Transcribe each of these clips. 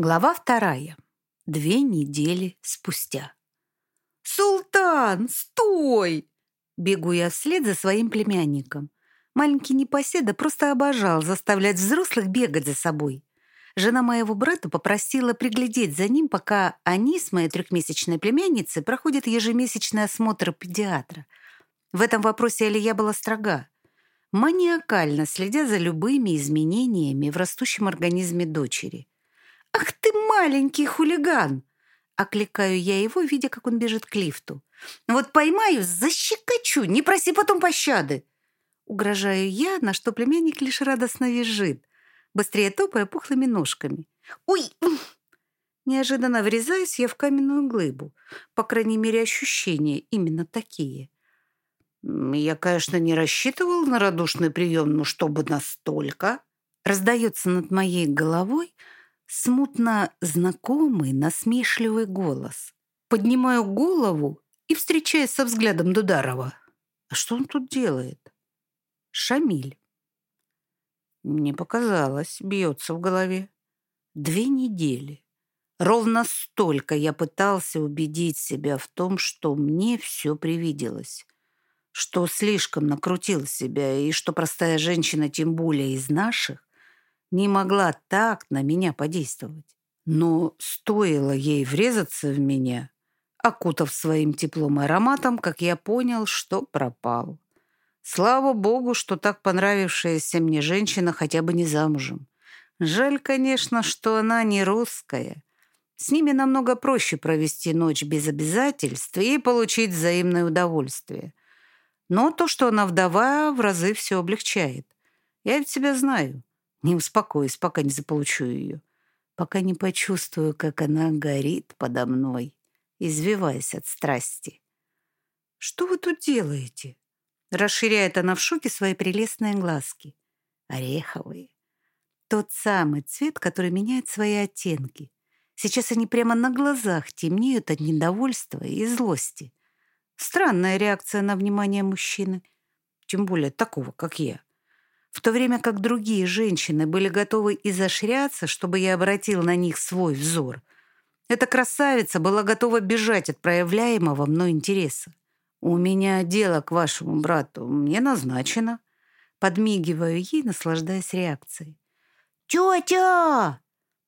Глава вторая. Две недели спустя. «Султан, стой!» Бегу я вслед за своим племянником. Маленький непоседа просто обожал заставлять взрослых бегать за собой. Жена моего брата попросила приглядеть за ним, пока они с моей трехмесячной племянницей проходят ежемесячный осмотр педиатра. В этом вопросе Алия была строга маниакально следя за любыми изменениями в растущем организме дочери. «Ах ты маленький хулиган!» Окликаю я его, видя, как он бежит к лифту. «Вот поймаю, защекочу, не проси потом пощады!» Угрожаю я, на что племянник лишь радостно визжит, быстрее топая пухлыми ножками. «Ой!» Неожиданно врезаюсь я в каменную глыбу. По крайней мере, ощущения именно такие. «Я, конечно, не рассчитывал на радушный прием, но чтобы настолько...» Раздается над моей головой смутно знакомый, насмешливый голос. Поднимаю голову и встречаюсь со взглядом Дударова. А что он тут делает? Шамиль. Мне показалось, бьется в голове. Две недели. Ровно столько я пытался убедить себя в том, что мне все привиделось что слишком накрутил себя и что простая женщина, тем более из наших, не могла так на меня подействовать. Но стоило ей врезаться в меня, окутав своим теплом и ароматом, как я понял, что пропал. Слава богу, что так понравившаяся мне женщина хотя бы не замужем. Жаль, конечно, что она не русская. С ними намного проще провести ночь без обязательств и получить взаимное удовольствие. Но то, что она вдова, в разы все облегчает. Я ведь себя знаю. Не успокоюсь, пока не заполучу ее. Пока не почувствую, как она горит подо мной, извиваясь от страсти. «Что вы тут делаете?» Расширяет она в шоке свои прелестные глазки. Ореховые. Тот самый цвет, который меняет свои оттенки. Сейчас они прямо на глазах темнеют от недовольства и злости. Странная реакция на внимание мужчины, тем более такого, как я. В то время как другие женщины были готовы изощряться, чтобы я обратил на них свой взор, эта красавица была готова бежать от проявляемого мной интереса. «У меня дело к вашему брату, мне назначено». Подмигиваю ей, наслаждаясь реакцией. «Тетя!»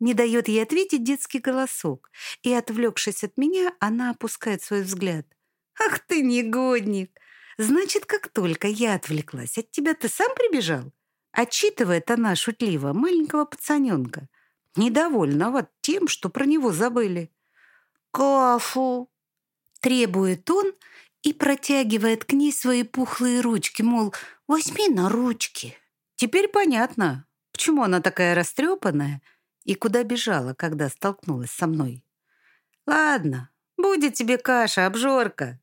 Не дает ей ответить детский голосок, и, отвлекшись от меня, она опускает свой взгляд – «Ах ты негодник! Значит, как только я отвлеклась от тебя, ты сам прибежал?» Отчитывает она шутливо маленького пацаненка, недовольного тем, что про него забыли. «Кафу!» Требует он и протягивает к ней свои пухлые ручки, мол, возьми на ручки. Теперь понятно, почему она такая растрепанная и куда бежала, когда столкнулась со мной. «Ладно, будет тебе каша, обжорка!»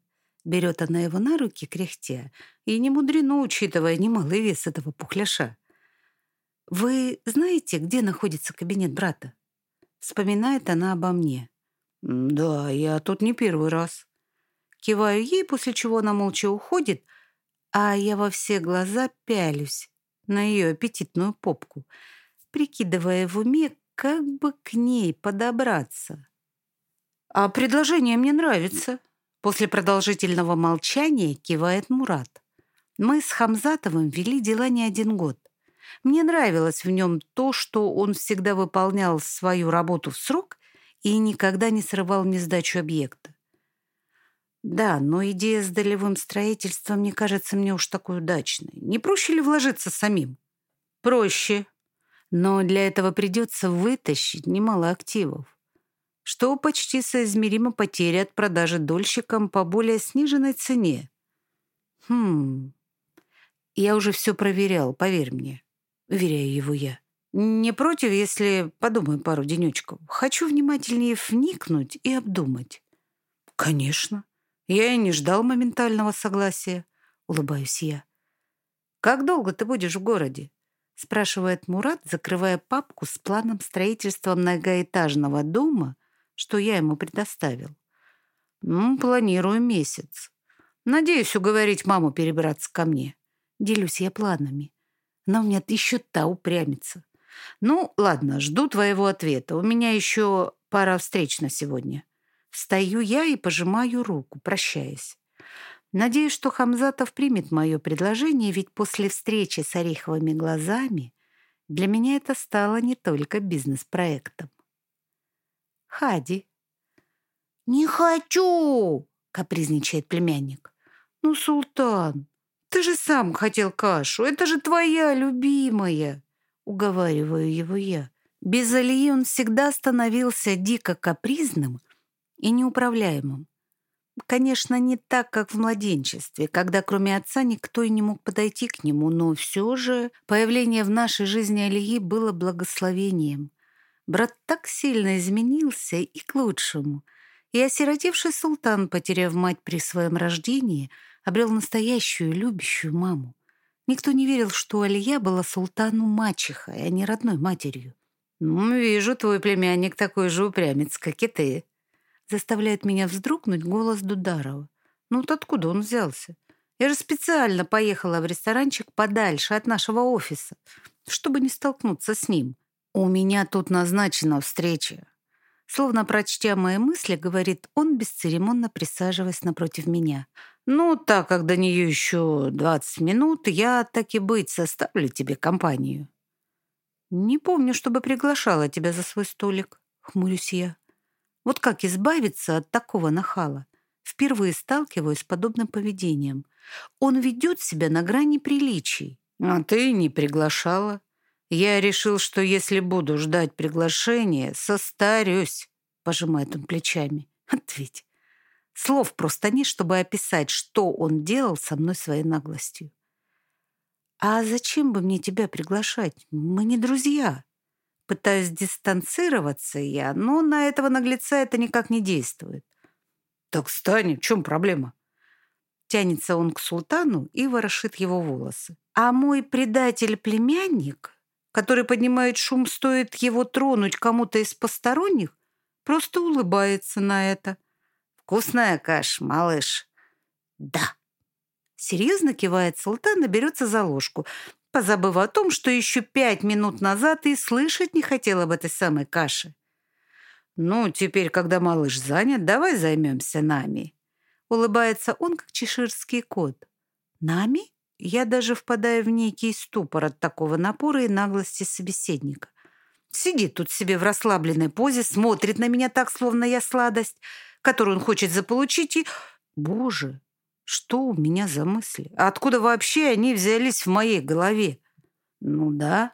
Берет она его на руки, кряхтя, и не мудрено, учитывая немалый вес этого пухляша. «Вы знаете, где находится кабинет брата?» Вспоминает она обо мне. «Да, я тут не первый раз». Киваю ей, после чего она молча уходит, а я во все глаза пялюсь на ее аппетитную попку, прикидывая в уме, как бы к ней подобраться. «А предложение мне нравится», После продолжительного молчания кивает Мурат. Мы с Хамзатовым вели дела не один год. Мне нравилось в нем то, что он всегда выполнял свою работу в срок и никогда не срывал несдачу объекта. Да, но идея с долевым строительством не кажется мне уж такой удачной. Не проще ли вложиться самим? Проще. Но для этого придется вытащить немало активов что почти соизмеримо потери от продажи дольщикам по более сниженной цене. Хм, я уже все проверял, поверь мне. Уверяю его я. Не против, если подумаю пару денечков. Хочу внимательнее вникнуть и обдумать. Конечно. Я и не ждал моментального согласия. Улыбаюсь я. Как долго ты будешь в городе? Спрашивает Мурат, закрывая папку с планом строительства многоэтажного дома что я ему предоставил. Ну, планирую месяц. Надеюсь уговорить маму перебраться ко мне. Делюсь я планами. Она у меня еще та упрямится. Ну, ладно, жду твоего ответа. У меня еще пара встреч на сегодня. Встаю я и пожимаю руку, прощаясь. Надеюсь, что Хамзатов примет мое предложение, ведь после встречи с ореховыми глазами для меня это стало не только бизнес-проектом. Хади. «Не хочу!» — капризничает племянник. «Ну, Султан, ты же сам хотел кашу. Это же твоя любимая!» Уговариваю его я. Без Алии он всегда становился дико капризным и неуправляемым. Конечно, не так, как в младенчестве, когда кроме отца никто и не мог подойти к нему, но все же появление в нашей жизни Алии было благословением. Брат так сильно изменился и к лучшему. И осиротевший султан, потеряв мать при своем рождении, обрел настоящую любящую маму. Никто не верил, что Алия была султану мачехой, а не родной матерью. «Ну, вижу, твой племянник такой же упрямец, как и ты», Заставляет меня вздрогнуть голос Дударова. Ну вот откуда он взялся? Я же специально поехала в ресторанчик подальше от нашего офиса, чтобы не столкнуться с ним. У меня тут назначена встреча. Словно прочтя мои мысли, говорит он, бесцеремонно присаживаясь напротив меня. «Ну, так как до нее еще двадцать минут, я, так и быть, составлю тебе компанию». «Не помню, чтобы приглашала тебя за свой столик», — хмурюсь я. Вот как избавиться от такого нахала? Впервые сталкиваюсь с подобным поведением. Он ведет себя на грани приличий. А ты не приглашала. Я решил, что если буду ждать приглашения, состарюсь, пожимает он плечами. Ответь. Слов просто нет, чтобы описать, что он делал со мной своей наглостью. А зачем бы мне тебя приглашать? Мы не друзья. Пытаюсь дистанцироваться я, но на этого наглеца это никак не действует. «Так стань, в чем проблема?» Тянется он к султану и ворошит его волосы. А мой предатель-племянник, который поднимает шум, стоит его тронуть кому-то из посторонних, просто улыбается на это. «Вкусная каша, малыш?» «Да». Серьезно кивает султан и берется за ложку позабыв о том, что еще пять минут назад и слышать не хотел об этой самой каше. «Ну, теперь, когда малыш занят, давай займемся нами». Улыбается он, как чеширский кот. «Нами?» Я даже впадаю в некий ступор от такого напора и наглости собеседника. Сидит тут себе в расслабленной позе, смотрит на меня так, словно я сладость, которую он хочет заполучить, и... Боже, что у меня за мысли? Откуда вообще они взялись в моей голове? Ну да.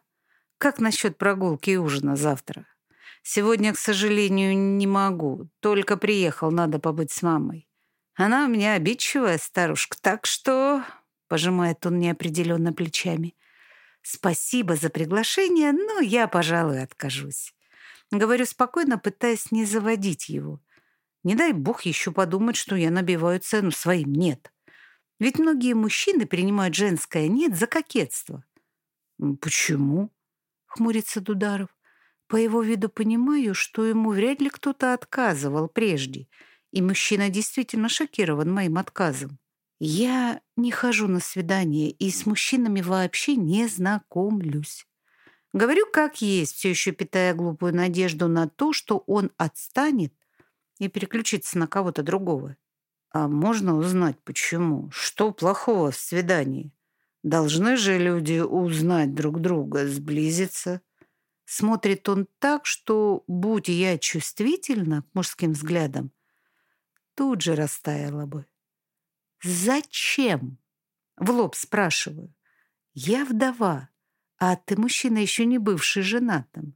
Как насчет прогулки и ужина завтра? Сегодня, к сожалению, не могу. Только приехал, надо побыть с мамой. Она у меня обидчивая старушка, так что...» Пожимает он неопределенно плечами. «Спасибо за приглашение, но я, пожалуй, откажусь». Говорю спокойно, пытаясь не заводить его. Не дай бог еще подумать, что я набиваю цену своим «нет». Ведь многие мужчины принимают женское «нет» за кокетство. «Почему?» — хмурится Дударов. По его виду понимаю, что ему вряд ли кто-то отказывал прежде, и мужчина действительно шокирован моим отказом. Я не хожу на свидания и с мужчинами вообще не знакомлюсь. Говорю как есть, все еще питая глупую надежду на то, что он отстанет и переключиться на кого-то другого. А можно узнать, почему? Что плохого в свидании? Должны же люди узнать друг друга, сблизиться. Смотрит он так, что, будь я чувствительна к мужским взглядам, тут же растаяла бы. «Зачем?» — в лоб спрашиваю. «Я вдова, а ты мужчина, еще не бывший женатым.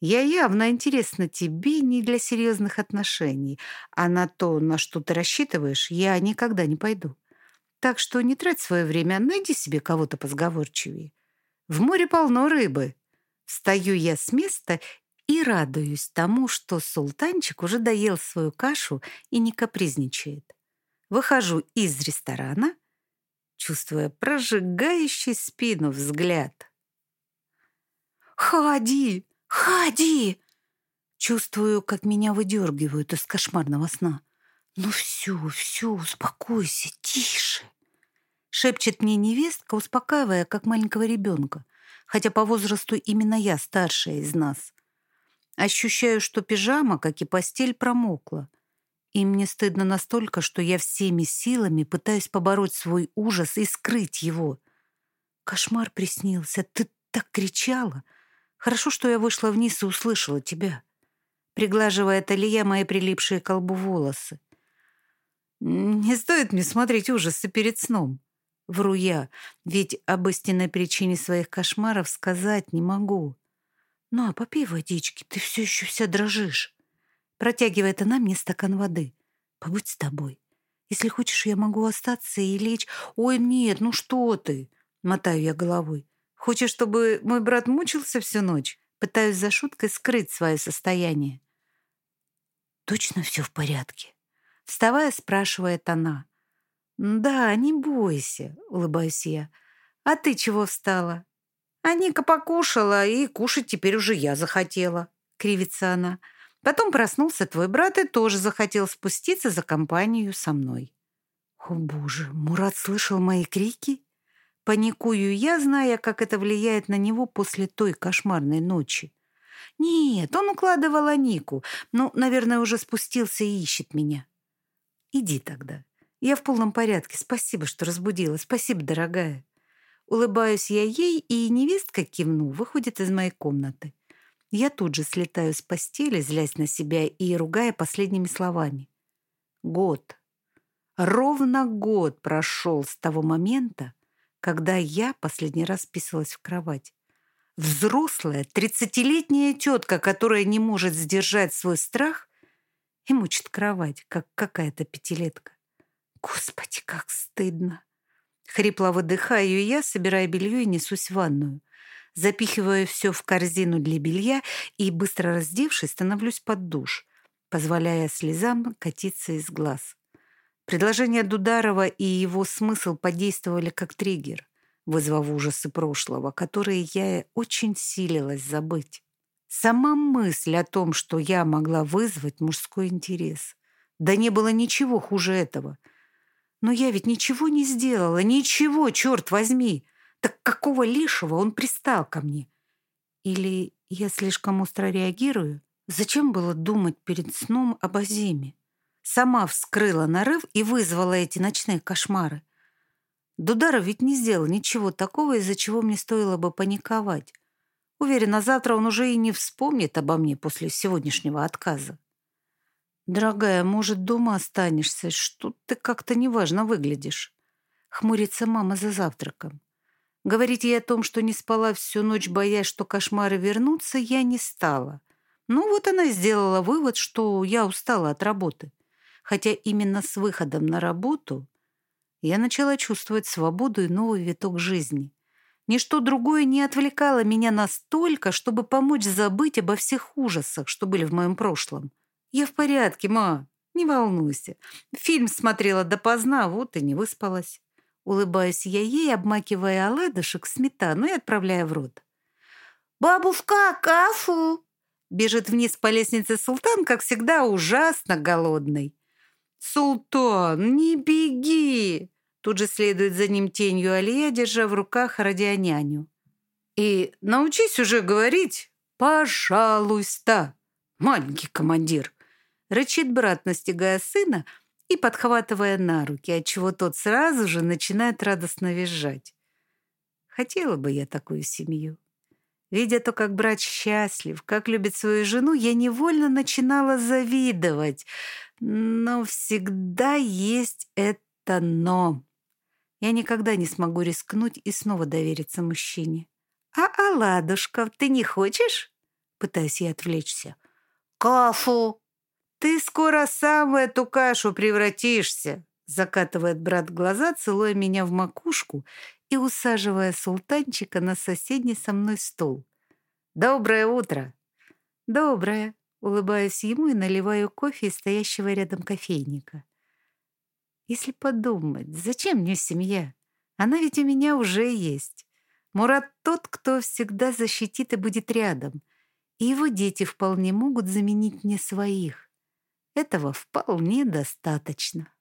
Я явно интересна тебе не для серьезных отношений, а на то, на что ты рассчитываешь, я никогда не пойду. Так что не трать свое время, найди себе кого-то позговорчивее. В море полно рыбы. Встаю я с места и радуюсь тому, что султанчик уже доел свою кашу и не капризничает. Выхожу из ресторана, чувствуя прожигающий спину взгляд. «Ходи!» «Хади!» Чувствую, как меня выдергивают из кошмарного сна. «Ну все, все, успокойся, тише!» Шепчет мне невестка, успокаивая, как маленького ребенка. хотя по возрасту именно я старшая из нас. Ощущаю, что пижама, как и постель, промокла. И мне стыдно настолько, что я всеми силами пытаюсь побороть свой ужас и скрыть его. Кошмар приснился. Ты так кричала. Хорошо, что я вышла вниз и услышала тебя. Приглаживая Талия мои прилипшие к колбу волосы. Не стоит мне смотреть ужасы перед сном. Вру я, ведь об истинной причине своих кошмаров сказать не могу. Ну, а попей водички, ты все еще вся дрожишь. Протягивает она мне стакан воды. Побудь с тобой. Если хочешь, я могу остаться и лечь. Ой, нет, ну что ты? Мотаю я головой. Хочешь, чтобы мой брат мучился всю ночь? Пытаюсь за шуткой скрыть свое состояние. Точно все в порядке? Вставая, спрашивает она. «Да, не бойся», — улыбаюсь я. «А ты чего встала?» «А Ника покушала, и кушать теперь уже я захотела», — кривится она. Потом проснулся твой брат и тоже захотел спуститься за компанию со мной. О, боже, Мурат слышал мои крики? Паникую я, зная, как это влияет на него после той кошмарной ночи. Нет, он укладывал Анику. Ну, наверное, уже спустился и ищет меня. Иди тогда. Я в полном порядке. Спасибо, что разбудила. Спасибо, дорогая. Улыбаюсь я ей, и невестка, кивну, выходит из моей комнаты. Я тут же слетаю с постели, злясь на себя и ругая последними словами. Год. Ровно год прошел с того момента, когда я последний раз писалась в кровать. Взрослая, тридцатилетняя тетка, которая не может сдержать свой страх и мучит кровать, как какая-то пятилетка. Господи, как стыдно. Хрипло выдыхаю я, собирая белье и несусь в ванную запихиваю все в корзину для белья и, быстро раздевшись, становлюсь под душ, позволяя слезам катиться из глаз. Предложение Дударова и его смысл подействовали как триггер, вызвав ужасы прошлого, которые я очень силилась забыть. Сама мысль о том, что я могла вызвать мужской интерес. Да не было ничего хуже этого. Но я ведь ничего не сделала, ничего, черт возьми. Так какого лишего он пристал ко мне? Или я слишком остро реагирую? Зачем было думать перед сном об Азиме? Сама вскрыла нарыв и вызвала эти ночные кошмары. Дударов ведь не сделал ничего такого, из-за чего мне стоило бы паниковать. Уверена, завтра он уже и не вспомнит обо мне после сегодняшнего отказа. «Дорогая, может, дома останешься? Что ты как-то неважно выглядишь?» Хмурится мама за завтраком. Говорить ей о том, что не спала всю ночь, боясь, что кошмары вернутся, я не стала. Ну вот она сделала вывод, что я устала от работы. Хотя именно с выходом на работу я начала чувствовать свободу и новый виток жизни. Ничто другое не отвлекало меня настолько, чтобы помочь забыть обо всех ужасах, что были в моем прошлом. «Я в порядке, ма, не волнуйся. Фильм смотрела допоздна, вот и не выспалась». Улыбаюсь я ей, обмакивая оладушек в сметану и отправляя в рот. «Бабушка, кафу!» Бежит вниз по лестнице Султан, как всегда, ужасно голодный. «Султан, не беги!» Тут же следует за ним тенью Алия, держа в руках радионяню. «И научись уже говорить, пожалуйста, маленький командир!» Рычит брат, настигая сына, и подхватывая на руки, отчего тот сразу же начинает радостно визжать. Хотела бы я такую семью. Видя то, как брат счастлив, как любит свою жену, я невольно начинала завидовать. Но всегда есть это «но». Я никогда не смогу рискнуть и снова довериться мужчине. «А оладушков ты не хочешь?» Пытаюсь я отвлечься. «Кафу!» «Ты скоро сам в эту кашу превратишься», закатывает брат глаза, целуя меня в макушку и усаживая султанчика на соседний со мной стол. «Доброе утро!» «Доброе!» Улыбаюсь ему и наливаю кофе из стоящего рядом кофейника. Если подумать, зачем мне семья? Она ведь у меня уже есть. Мурат тот, кто всегда защитит и будет рядом. И его дети вполне могут заменить мне своих. Этого вполне достаточно.